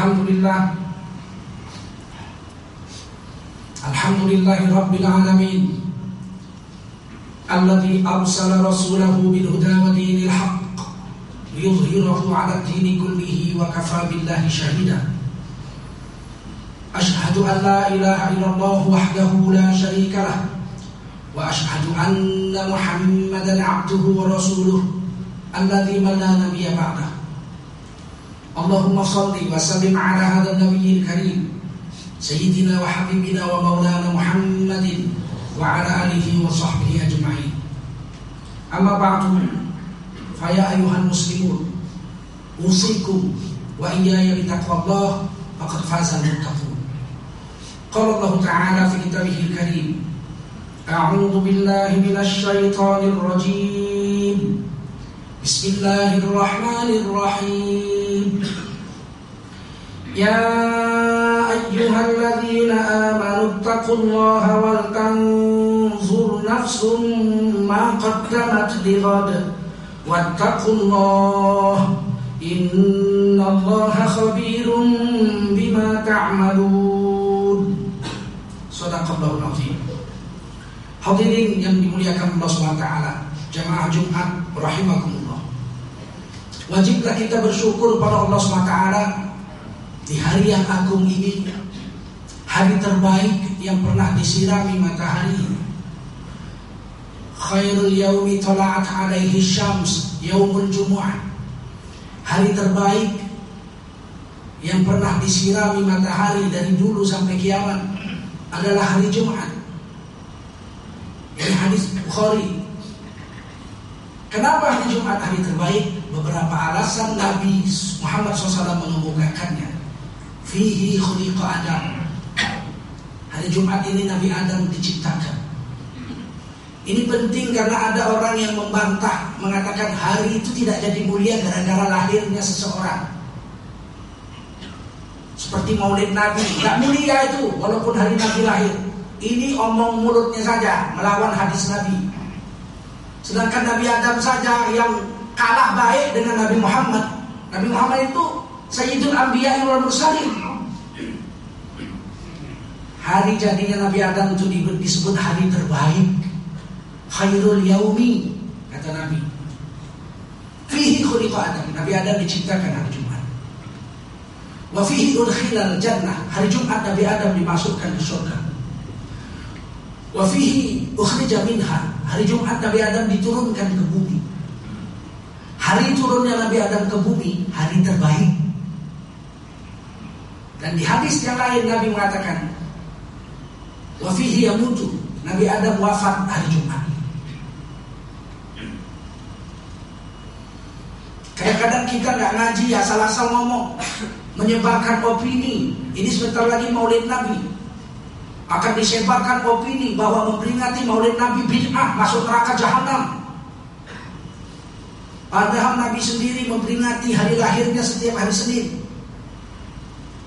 الحمد لله الحمد لله رب العالمين الذي أرسل رسوله بالهدى ودين الحق ليظهره على الدين كله وكفى بالله شهيدا. أشهد أن لا إله إلا الله وحده لا شريك له وأشهد أن محمدا عبده ورسوله الذي من لا نبي بعده. اللهم صل وسلم على هذا النبي الكريم سيدنا وحبيبنا ومولانا محمد وعلى آله وصحبه أجمعين. أما بعد فيا أيها المسلمون أوصيكم وإياي بتقوى الله فقد فاز المتقون. قال الله تعالى في كتابه الكريم أعوذ بالله من الشيطان الرجيم. بسم الله الرحمن الرحيم. يا أيها الذين آمنوا اتقوا الله ولتنظر نفس ما قدمت لغد واتقوا الله إن الله خبير بما تعملون صدق الله العظيم Hadirin yang dimuliakan Allah SWT Jamaah Jumat Rahimakumullah Wajiblah kita bersyukur pada Allah SWT Di hari yang agung ini? Hari terbaik yang pernah disirami matahari. Khairul yaumi tala'at alaihi syams Yaumul Jumu'ah. Hari terbaik Yang pernah disirami matahari dari dulu sampai kiamat Adalah hari Jumat. Ini hadis Bukhari. Kenapa hari Jumat hari terbaik? Beberapa alasan Nabi Muhammad SAW mengemukakannya. Fihi khuliqa Adam. Hari Jumat ini Nabi Adam diciptakan. Ini penting karena ada orang yang membantah mengatakan hari itu tidak jadi mulia gara-gara lahirnya seseorang. Seperti Maulid Nabi, nggak mulia itu walaupun hari Nabi lahir. Ini omong mulutnya saja melawan hadis Nabi. Sedangkan Nabi Adam saja yang kalah baik dengan Nabi Muhammad. Nabi Muhammad itu Sayyidul Anbiya wal Mursalin. Hari jadinya Nabi Adam itu disebut hari terbaik. Khairul yaumi kata Nabi. Fihi khuliqa Adam. Nabi Adam diciptakan hari Jumat. Wa fihi udkhilal jannah. Hari Jumat Nabi Adam dimasukkan ke surga. Wa fihi ukhrija minha. Hari Jumat Nabi Adam diturunkan ke bumi. Hari turunnya Nabi Adam ke bumi, hari terbaik. Dan di hadis yang lain Nabi mengatakan, wa fihi yamutu. Nabi Adam wafat hari Jumat. Kadang-kadang kita nggak ngaji asal-asal ngomong, menyebarkan opini. Ini sebentar lagi Maulid Nabi akan disebarkan opini bahwa memperingati Maulid Nabi bid'ah masuk neraka jahanam. Padahal Nabi sendiri memperingati hari lahirnya setiap hari Senin.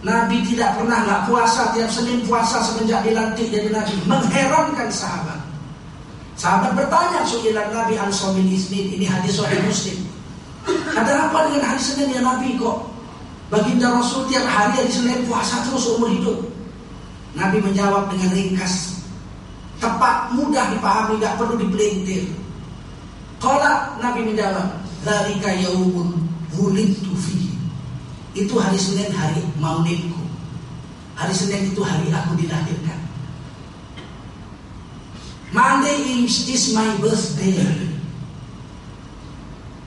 Nabi tidak pernah nggak puasa tiap Senin puasa semenjak dilantik jadi Nabi. Mengherankan sahabat. Sahabat bertanya suilan Nabi al somin isnin ini hadis Sahih Muslim. Ada apa dengan hari Senin ya Nabi kok? Baginda Rasul tiap hari hari Senin puasa terus umur hidup. Nabi menjawab dengan ringkas, tepat, mudah dipahami, tidak perlu dipelintir. Kalau Nabi menjawab, "Dzalika yaumun wulidtu fihi." Itu hari Senin hari maulidku. Hari Senin itu hari aku dilahirkan. Monday is, is my birthday.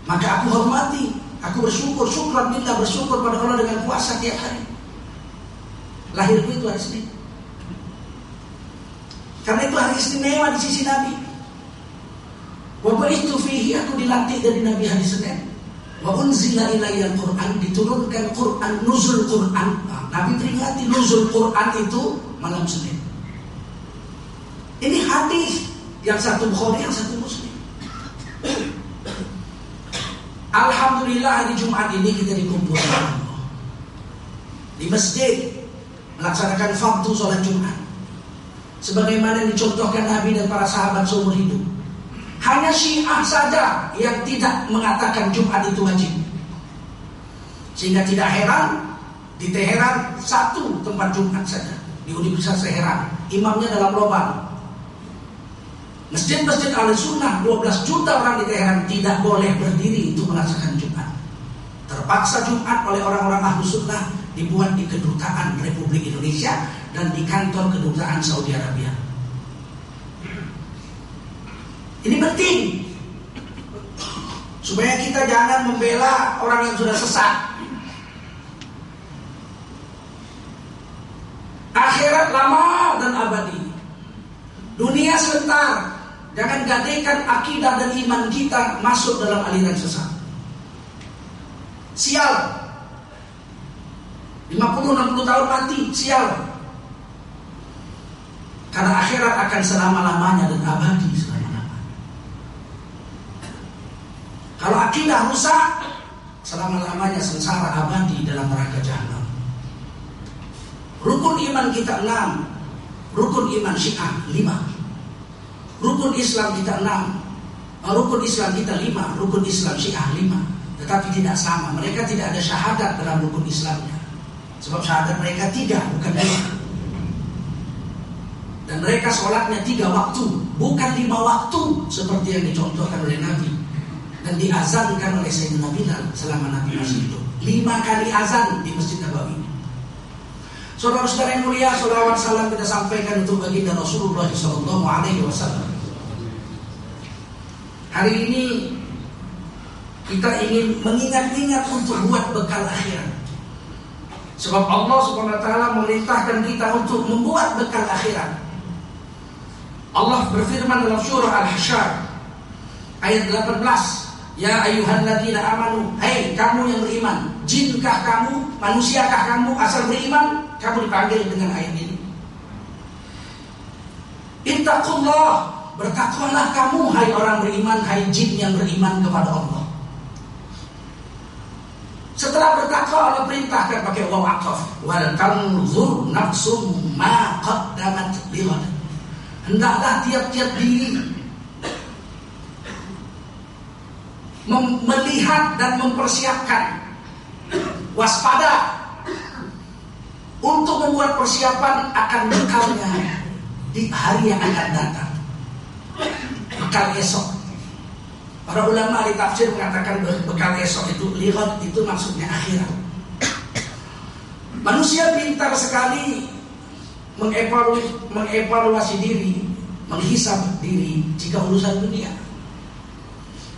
Maka aku hormati, aku bersyukur, syukur minta bersyukur pada Allah dengan puasa tiap hari. Lahirku itu hari Senin. Karena itu hari istimewa di sisi Nabi. Wa itu fihi aku dilantik dari Nabi hari Senin. Wa unzila ilayya Quran diturunkan Quran nuzul Quran. Nah, Nabi peringati nuzul Quran itu malam Senin. Ini hadis yang satu Bukhari yang satu Muslim. Alhamdulillah hari Jumat ini kita dikumpulkan di masjid melaksanakan fardu sholat Jumat sebagaimana dicontohkan Nabi dan para sahabat seumur hidup. Hanya Syiah saja yang tidak mengatakan Jumat itu wajib. Sehingga tidak heran Di Teheran satu tempat Jumat saja di Universitas Teheran. Imamnya dalam lubang. Masjid-masjid al sunnah 12 juta orang di Teheran tidak boleh berdiri untuk melaksanakan Jumat. Terpaksa Jumat oleh orang-orang ahlu sunnah dibuat di kedutaan Republik Indonesia dan di kantor kedutaan Saudi Arabia. Ini penting supaya kita jangan membela orang yang sudah sesat. Akhirat lama dan abadi. Dunia sebentar. Jangan gadaikan akidah dan iman kita masuk dalam aliran sesat. Sial. 50-60 tahun mati, sial. Karena akhirat akan selama-lamanya dan abadi selama-lamanya. Kalau akidah rusak, selama-lamanya sengsara abadi dalam neraka jahanam. Rukun iman kita enam, rukun iman syiah lima, rukun Islam kita enam, rukun Islam kita lima, rukun Islam syiah lima. Tetapi tidak sama, mereka tidak ada syahadat dalam rukun Islamnya. Sebab syahadat mereka tiga, bukan lima. Dan mereka sholatnya tiga waktu, bukan lima waktu seperti yang dicontohkan oleh Nabi dan diazankan oleh Sayyidina Bilal selama Nabi masih hidup. Lima kali azan di Masjid Nabawi. Saudara-saudara yang mulia, salawat salam kita sampaikan untuk baginda Rasulullah Sallallahu Alaihi Wasallam. Hari ini kita ingin mengingat-ingat untuk buat bekal akhirat. Sebab Allah Subhanahu wa taala memerintahkan kita untuk membuat bekal akhirat. Allah berfirman dalam surah Al-Hasyr ayat 18, "Ya ayyuhalladzina amanu, hai kamu yang beriman, jinkah kamu, manusiakah kamu asal beriman?" Kamu dipanggil dengan ayat ini. Ittaqullah, bertakwalah kamu hai orang beriman, hai jin yang beriman kepada Allah. Setelah bertakwa Allah perintahkan pakai waw aqaf wal tanzur nafsum ma qaddamat. Hendaklah tiap-tiap diri melihat dan mempersiapkan waspada untuk membuat persiapan akan bekalnya di hari yang akan datang. Bekal esok. Para ulama di tafsir mengatakan bekal esok itu lihat itu maksudnya akhirat. Manusia pintar sekali mengevaluasi diri, menghisap diri jika urusan dunia.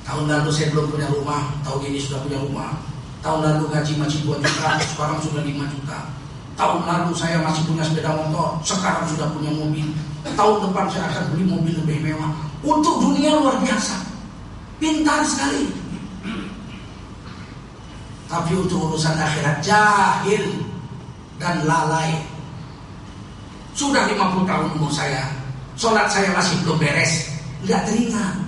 Tahun lalu saya belum punya rumah, tahun ini sudah punya rumah. Tahun lalu gaji masih 2 juta, sekarang sudah 5 juta. Tahun lalu saya masih punya sepeda motor, sekarang sudah punya mobil. Tahun depan saya akan beli mobil lebih mewah. Untuk dunia luar biasa. Pintar sekali. Tapi untuk urusan akhirat jahil dan lalai. Sudah 50 tahun umur saya. Sholat saya masih belum beres. Nggak teringat.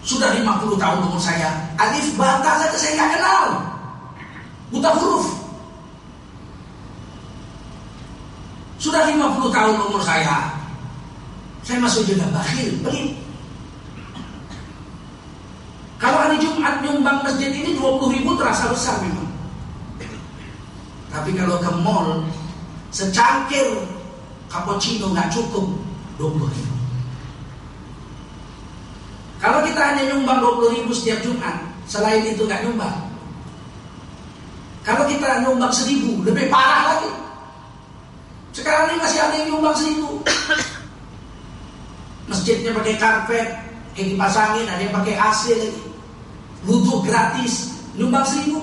Sudah 50 tahun umur saya. Alif bata saja saya nggak kenal. Buta huruf. Sudah 50 tahun umur saya. Saya masuk juga bakhil, pelit. Kalau hari Jumat nyumbang masjid ini 20 ribu terasa besar memang. Tapi kalau ke mall secangkir cappuccino nggak cukup 20 ribu. Kalau kita hanya nyumbang 20 ribu setiap Jumat, selain itu nggak nyumbang. Kalau kita nyumbang seribu, lebih parah lagi. Sekarang ini masih ada yang nyumbang seribu. Masjidnya pakai karpet, yang dipasangin, ada yang pakai AC lagi. Wudhu gratis, nyumbang seribu.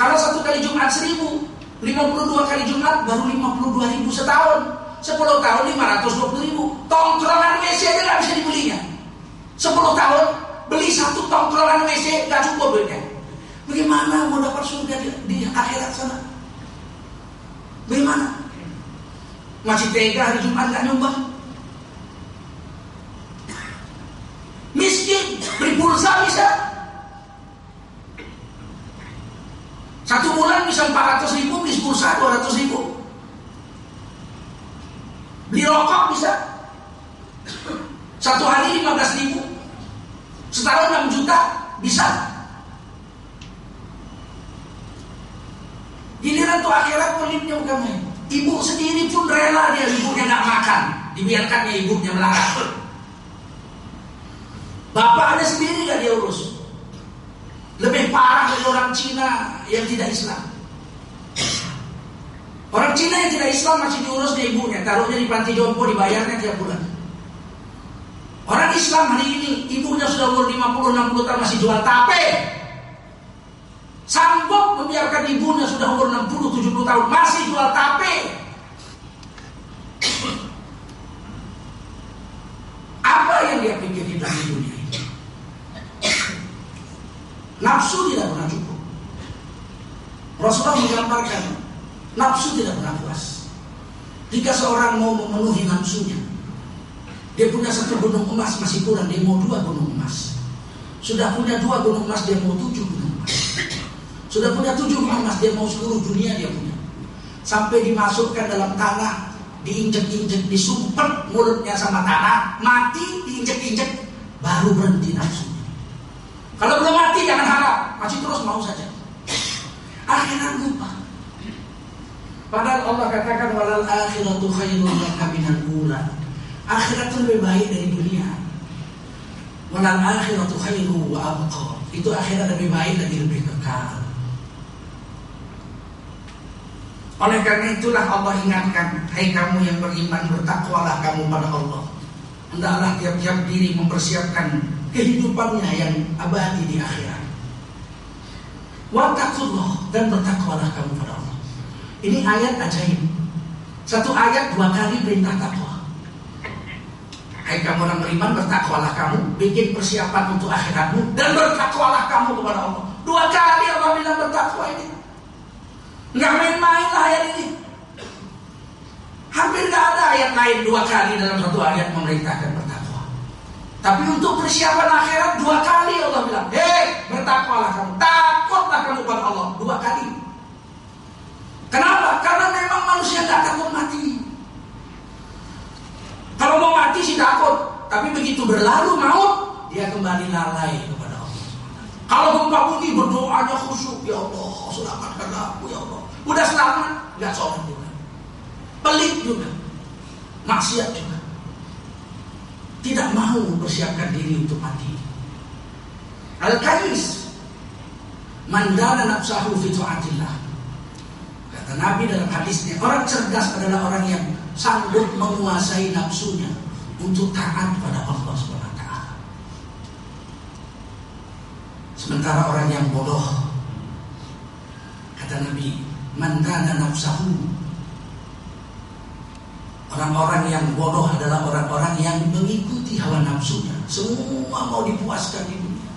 Kalau satu kali Jumat seribu, 52 kali Jumat baru 52 ribu setahun. 10 tahun 520 ribu. Tongkrongan WC aja nggak bisa dibelinya. 10 tahun beli satu tongkrongan WC nggak cukup duitnya. Bagaimana mau dapat surga di, di akhirat sana? Bagaimana? Masih tega hari Jumat nggak nyumbang? Miskin, beri pulsa bisa. Satu bulan bisa 400 ribu, beli pulsa 200 ribu. Beli rokok bisa. Satu hari 15 ribu. Setahun 6 juta bisa. Pikiran tuh akhirat pelitnya bukan. Ibu sendiri pun rela dia ibunya nggak makan, dibiarkannya ibunya melarat. Bapaknya sendiri nggak dia urus. Lebih parah dari orang Cina yang tidak Islam. Orang Cina yang tidak Islam masih diurus di ibunya, taruhnya di panti jompo dibayarnya tiap bulan. Orang Islam hari ini ibunya sudah umur 50 60 tahun masih jual tape. Sanggup membiarkan ibunya sudah umur 60 70 tahun masih jual tape. Apa yang dia pikir di dunia ini? Nafsu tidak pernah cukup. Rasulullah menggambarkan nafsu tidak pernah puas. Jika seorang mau memenuhi nafsunya, dia punya satu gunung emas masih kurang, dia mau dua gunung emas. Sudah punya dua gunung emas, dia mau tujuh gunung emas. Sudah punya tujuh gunung emas, dia mau seluruh dunia dia punya. Sampai dimasukkan dalam tanah, diinjek-injek, disumpet mulutnya sama tanah, mati, diinjek-injek, baru berhenti nafsu. Kalau belum mati jangan harap, masih terus mau saja. Akhirat lupa. Padahal Allah katakan walal akhiratu khairun laka minal. Akhirat itu lebih baik dari dunia. Walal akhiratu khairu wa abqa. Itu akhirat lebih baik lagi lebih kekal. Oleh karena itulah Allah ingatkan, hai kamu yang beriman bertakwalah kamu pada Allah. Hendaklah tiap-tiap diri mempersiapkan kehidupannya yang abadi di akhirat. Wattaqullah dan bertakwalah kamu pada Allah. Ini ayat ajaib. Satu ayat dua kali perintah takwa. Hai kamu orang beriman bertakwalah kamu, bikin persiapan untuk akhiratmu dan bertakwalah kamu kepada Allah. Dua kali Allah bilang bertakwa ini. Nggak main-main lah ayat ini. Hampir nggak ada ayat lain dua kali dalam satu ayat memerintahkan bertakwa. Tapi untuk persiapan akhirat dua kali Allah bilang, hei bertakwalah kamu, takutlah kamu kepada Allah dua kali. Kenapa? Karena memang manusia nggak takut mati. Kalau mau mati sih takut, tapi begitu berlalu maut, dia kembali lalai kepada Allah. Kalau gempa bumi berdoanya khusyuk, ya Allah, selamatkan aku ya Allah. Udah selamat, nggak sholat juga, pelit juga, maksiat juga. Tidak mau mempersiapkan diri untuk mati. Al-Kais Mandana nafsahu fi tu'atillah Kata Nabi dalam hadisnya Orang cerdas adalah orang yang Sanggup menguasai nafsunya Untuk taat pada Allah SWT Sementara orang yang bodoh Kata Nabi Mandana nafsahu Orang-orang yang bodoh adalah orang-orang yang mengikuti hawa nafsunya. Semua mau dipuaskan di dunia.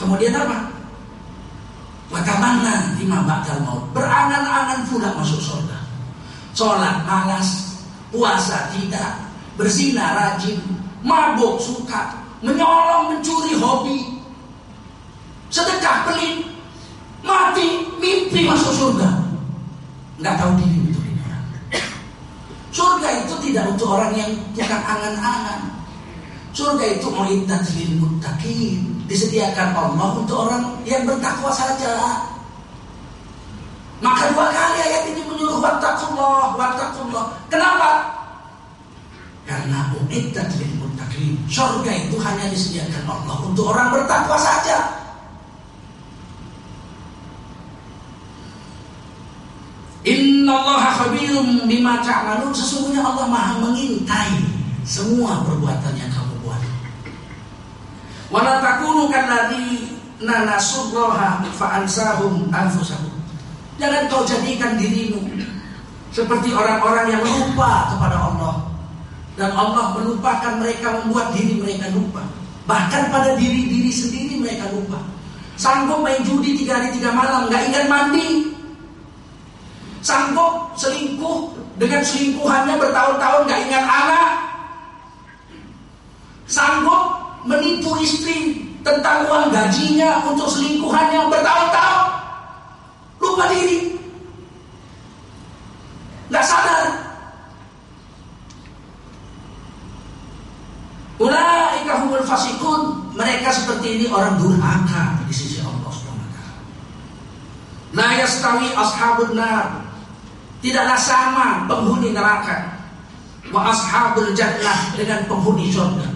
Kemudian apa? Watamanna lima bakal maut. Berangan-angan pula masuk surga. Sholat malas, puasa tidak, berzina rajin, mabuk suka, menyolong mencuri hobi, sedekah pelit, mati mimpi masuk surga. Nggak tahu diri. Surga itu tidak untuk orang yang tukang angan-angan. Surga itu mu'iddat lil muttaqin. Disediakan Allah untuk orang yang bertakwa saja. Maka dua kali ayat ini menyuruh wattaqullah, wattaqullah. Kenapa? Karena mu'iddat lil muttaqin. Surga itu hanya disediakan Allah untuk orang bertakwa saja. Inna Allah khabirum bima ta'malun Sesungguhnya Allah maha mengintai Semua perbuatan yang kamu buat Wala takunu kalladhi Nanasullaha fa'ansahum anfusahum Jangan kau jadikan dirimu Seperti orang-orang yang lupa kepada Allah. Dan Allah melupakan mereka Membuat diri mereka lupa. Bahkan pada diri-diri sendiri mereka lupa. Sanggup main judi tiga hari tiga malam Gak ingat mandi. Sanggup selingkuh dengan selingkuhannya bertahun-tahun gak ingat anak. Sanggup menipu istri tentang uang gajinya untuk selingkuhannya bertahun-tahun lupa diri nggak sadar Ulaika humul fasikun. Mereka seperti ini orang durhaka di sisi Allah SWT. La yastawi ashabun nar. Tidaklah sama penghuni neraka wa ashabul jannah dengan penghuni surga.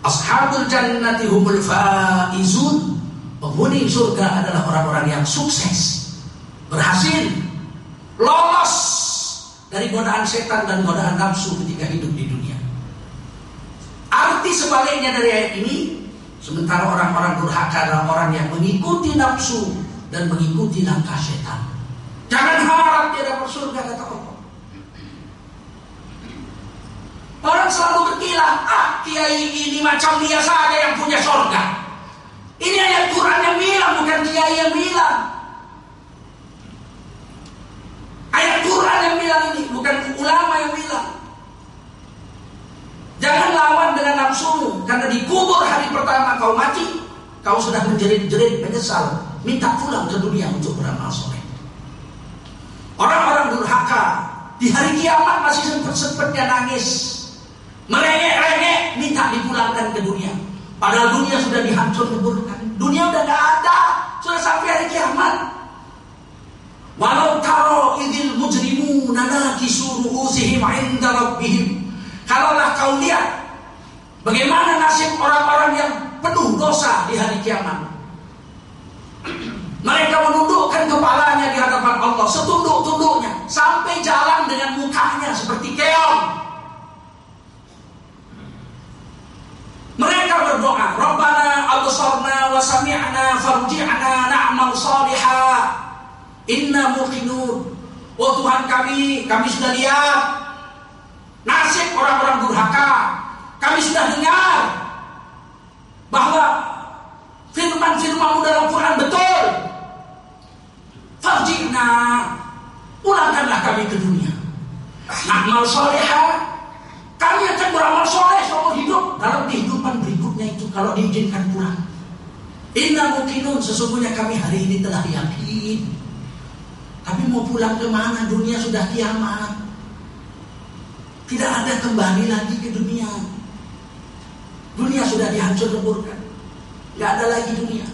Ashabul jannati humul faizun. Penghuni surga adalah orang-orang yang sukses, berhasil, lolos dari godaan setan dan godaan nafsu ketika hidup di dunia. Arti sebaliknya dari ayat ini, sementara orang-orang durhaka adalah orang yang mengikuti nafsu dan mengikuti langkah setan. Jangan harap dia dapat surga kata Allah. Orang selalu berkilah, ah kiai ini macam dia saja yang punya surga. Ini ayat Quran yang bilang, bukan kiai yang bilang. Ayat Quran yang bilang ini, bukan ulama yang bilang. Jangan lawan dengan nafsumu, karena di kubur hari pertama kau mati, kau sudah menjerit-jerit menyesal, minta pulang ke dunia untuk beramal soleh. Orang-orang durhaka di hari kiamat masih sempat-sempatnya nangis, merengek-rengek, minta dipulangkan ke dunia. Padahal dunia sudah dihancur leburkan, dunia udah gak ada, sudah sampai hari kiamat. Walau taro idil mujrimu nanakisu ru'usihim inda rabbihim. Kalaulah kau lihat bagaimana nasib orang-orang yang penuh dosa di hari kiamat. Mereka menundukkan kepalanya di hadapan Allah setunduk-tunduknya sampai jalan dengan mukanya Tuhan kami, kami sudah lihat nasib orang-orang durhaka. Kami sudah dengar bahwa firman-firmanmu dalam Quran betul. Farjina, pulangkanlah kami ke dunia. Amal soleha, kami akan beramal soleh seumur hidup dalam kehidupan berikutnya itu kalau diizinkan pulang. Inna mukinun, sesungguhnya kami hari ini telah yakin tapi mau pulang ke mana? Dunia sudah kiamat. Tidak ada kembali lagi ke dunia. Dunia sudah dihancur leburkan. Tidak ada lagi dunia.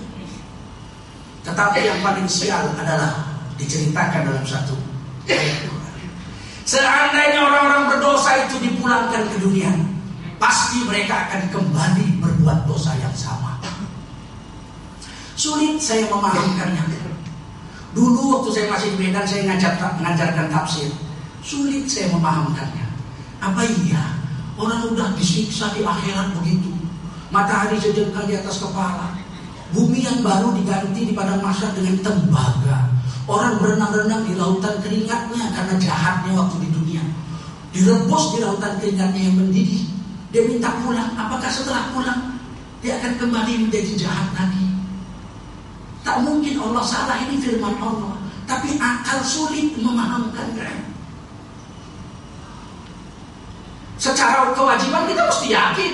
Tetapi yang paling sial adalah diceritakan dalam satu Seandainya orang-orang berdosa itu dipulangkan ke dunia, pasti mereka akan kembali berbuat dosa yang sama. Sulit saya memahamkannya. Dulu waktu saya masih di Medan saya ngajar, mengajarkan tafsir. Sulit saya memahamkannya. Apa iya orang udah disiksa di akhirat begitu. Matahari sejengkal di atas kepala. Bumi yang baru diganti di padang masa dengan tembaga. Orang berenang-renang di lautan keringatnya karena jahatnya waktu di dunia. Direbus di lautan keringatnya yang mendidih. Dia minta pulang. Apakah setelah pulang dia akan kembali menjadi jahat lagi? Tak mungkin Allah salah ini firman Allah. Tapi akal sulit memahamkan Secara kewajiban kita mesti yakin.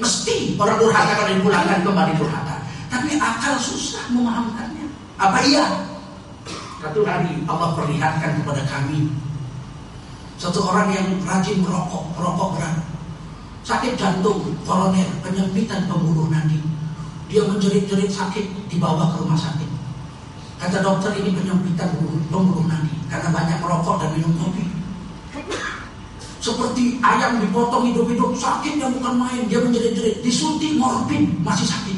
Mesti orang durhaka kalau dipulangkan kembali durhaka. Tapi akal susah memahamkannya. Apa iya? Satu hari Allah perlihatkan kepada kami. Satu orang yang rajin merokok, merokok berat. Sakit jantung, koroner, penyempitan pembuluh nadi dia menjerit-jerit sakit dibawa ke rumah sakit. Kata dokter ini penyempitan pembuluh nadi karena banyak merokok dan minum kopi. Seperti ayam dipotong hidup-hidup sakitnya bukan main. Dia menjerit-jerit disuntik morfin masih sakit.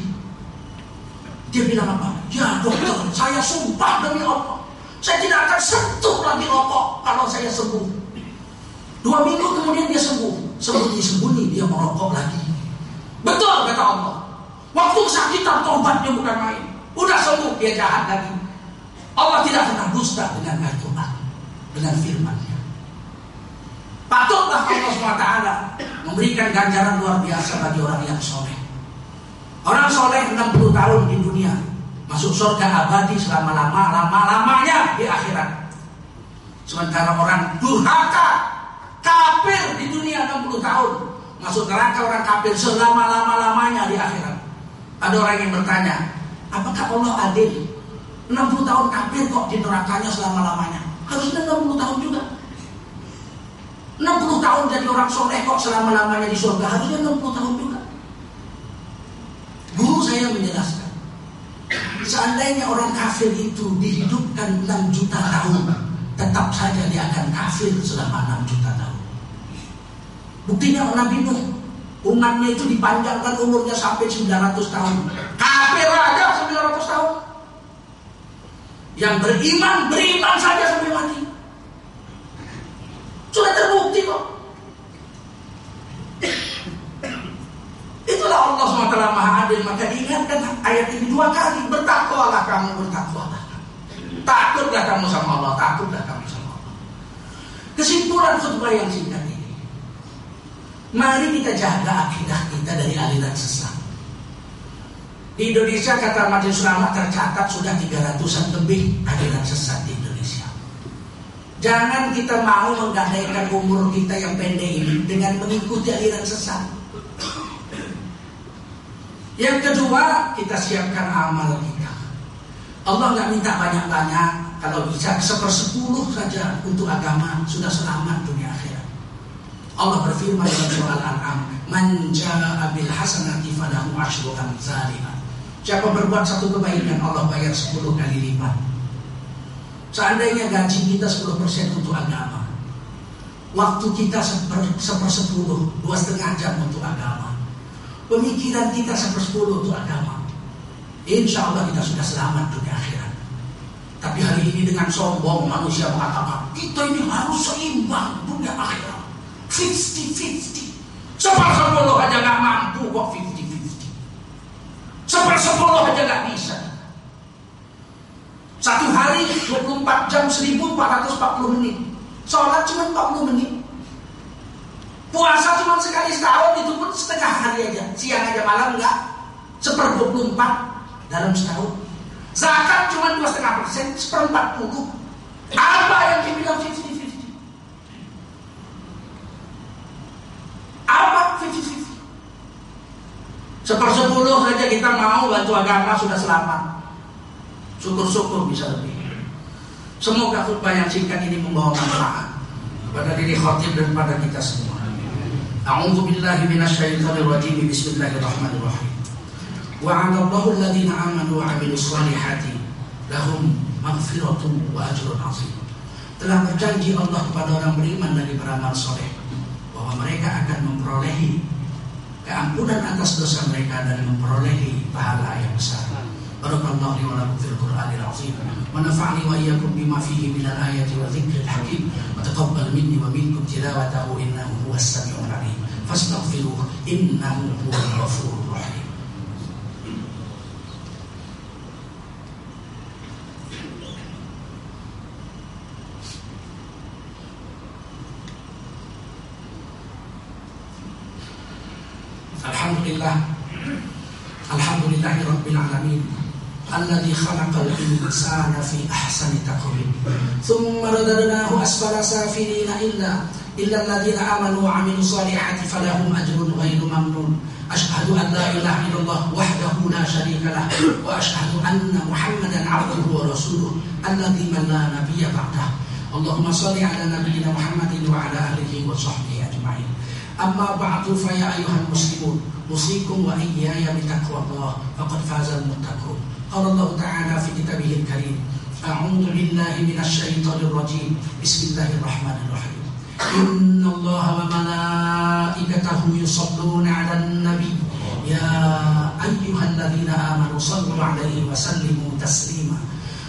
Dia bilang apa? Ya dokter, saya sumpah demi Allah. Saya tidak akan sentuh lagi rokok kalau saya sembuh. Dua minggu kemudian dia sembuh. Sembunyi-sembunyi dia merokok lagi. Betul kata Allah. Waktu kesakitan tobatnya bukan main. Udah sembuh dia jahat lagi. Allah tidak pernah dusta dengan Al-Quran. Dengan firmannya. Patutlah Allah SWT memberikan ganjaran luar biasa bagi orang yang soleh. Orang soleh 60 tahun di dunia. Masuk surga abadi selama-lama, lama-lamanya di akhirat. Sementara orang durhaka, kafir di dunia 60 tahun. Masuk neraka orang kafir selama-lama-lamanya di akhirat. Ada orang yang bertanya, apakah Allah adil? 60 tahun kafir kok di nerakanya selama-lamanya? Harusnya 60 tahun juga. 60 tahun jadi orang soleh kok selama-lamanya di surga? Harusnya 60 tahun juga. Guru saya menjelaskan. Seandainya orang kafir itu dihidupkan 6 juta tahun, tetap saja dia akan kafir selama 6 juta tahun. Buktinya Nabi Nuh, umatnya itu dipanjangkan umurnya sampai 900 tahun. Kafir aja 900 tahun. Yang beriman, beriman saja sampai mati. Sudah terbukti kok. Itulah Allah SWT Maha Adil. Maka diingatkan ayat ini dua kali. Bertakwalah kamu, bertakwalah. Takutlah kamu sama Allah, takutlah kamu sama Allah. Kesimpulan khutbah yang singkat. Mari kita jaga akidah kita dari aliran sesat. Di Indonesia kata Majelis Ulama tercatat sudah 300-an lebih aliran sesat di Indonesia. Jangan kita mau menggadaikan umur kita yang pendek ini dengan mengikuti aliran sesat. Yang kedua, kita siapkan amal kita. Allah nggak minta banyak-banyak, kalau bisa sepersepuluh saja untuk agama sudah selamat dunia akhirat. Allah berfirman dalam surah Al-An'am, "Man jaa'a bil hasanati falahu asyru amsalha." Siapa berbuat satu kebaikan, Allah bayar 10 kali lipat. Seandainya gaji kita 10% untuk agama, waktu kita seper, sepersepuluh, dua setengah jam untuk agama, pemikiran kita sepersepuluh untuk agama. Insya Allah kita sudah selamat dunia akhirat. Tapi hari ini dengan sombong manusia mengatakan kita ini harus seimbang dunia akhirat. 50-50. Sepersepuluh aja nggak mampu kok 50-50. Sepersepuluh aja nggak bisa. Satu hari 24 jam 1440 menit. Sholat cuma 40 menit. Puasa cuma sekali setahun itu pun setengah hari aja. Siang aja malam enggak. Seper 24 dalam setahun. Zakat cuma dua setengah persen, seperempat puluh. Apa yang dibilang 50-50? Apa 50-50? Sepersepuluh saja kita mau bantu agama sudah selamat. Syukur-syukur bisa lebih. Semoga khutbah yang singkat ini membawa manfaat pada diri khotib dan pada kita semua. A'udzu billahi minasyaitonir rajim. Bismillahirrahmanirrahim. Alladziina aamanu wa 'amilus shalihati lahum maghfiratun wa ajrun 'azim. Telah berjanji Allah kepada orang beriman dan beramal soleh mereka akan memperolehi keampunan atas dosa mereka dan memperolehi pahala yang besar. Barakallahu li wa lakum fil Qur'anil 'azim. Wa nafa'ani wa iyyakum bima fihi minal ayati wa dzikril hakim. Wa taqabbal minni wa minkum tilawatahu innahu huwas samiul 'alim. Fastaghfiruhu innahu huwal ghafurur rahim. الحمد لله الحمد لله رب العالمين الذي خلق الإنسان في أحسن تقويم. ثم رددناه أسفل سافلين إلا إلا الذين آمنوا وعملوا الصالحات فلهم أجر غير ممنون. أشهد أن لا إله إلا الله وحده لا شريك له وأشهد أن محمدا عبده ورسوله الذي من لا نبي بعده. اللهم صل على نبينا محمد وعلى آله وصحبه أما بعد فيا أيها المسلمون أوصيكم وإياي بتقوى الله فقد فاز المتقون. قال الله تعالى في كتابه الكريم أعوذ بالله من الشيطان الرجيم. بسم الله الرحمن الرحيم. إن الله وملائكته يصلون على النبي. يا أيها الذين آمنوا صلوا عليه وسلموا تسليما.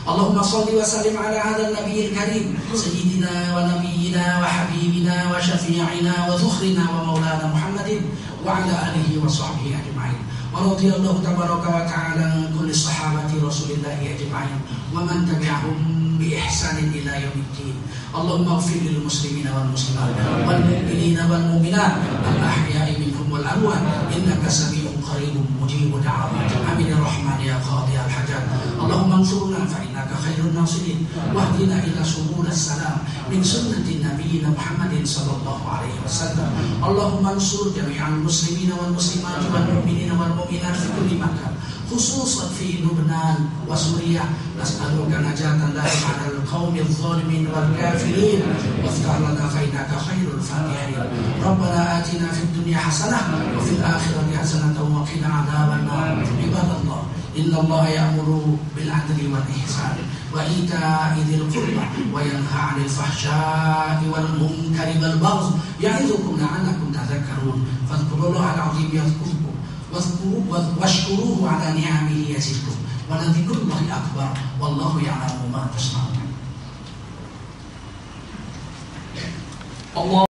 اللهم صل وسلم على هذا النبي الكريم سيدنا ونبينا وحبيبنا وشفيعنا وذخرنا ومولانا محمد وعلى آله وصحبه أجمعين. ورضي الله تبارك وتعالى عن كل صحابه رسول الله أجمعين ومن تبعهم بإحسان إلى يوم الدين. اللهم اغفر للمسلمين والمسلمات والمؤمنين والمؤمنات الأحياء منهم والأموات إنك سميع قريب مجيب دعوات. امين الرحمن يا قاضي الحاجات اللهم انصرنا فإنك خير الناصرين. واهدنا إلى سبل السلام. من سنة نبينا محمد صلى الله عليه وسلم. اللهم انصر جميع المسلمين والمسلمات والمؤمنين والمؤمنات في كل مكان. خصوصا في لبنان وسوريا. نسألك نجاة الله على القوم الظالمين والكافرين. وافتح لنا فإنك خير الفاتحين. ربنا آتنا في الدنيا حسنة وفي الآخرة حسنة وقنا عذاب النار. عباد الله إن الله يأمر بالعدل والإحسان وإيتاء ذي القربى وينهى عن الفحشاء والمنكر والبغي يعظكم لعلكم تذكرون فاذكروا الله العظيم يذكركم واشكروه على نعمه يزدكم ولذكر الله أكبر والله يعلم ما تصنعون. الله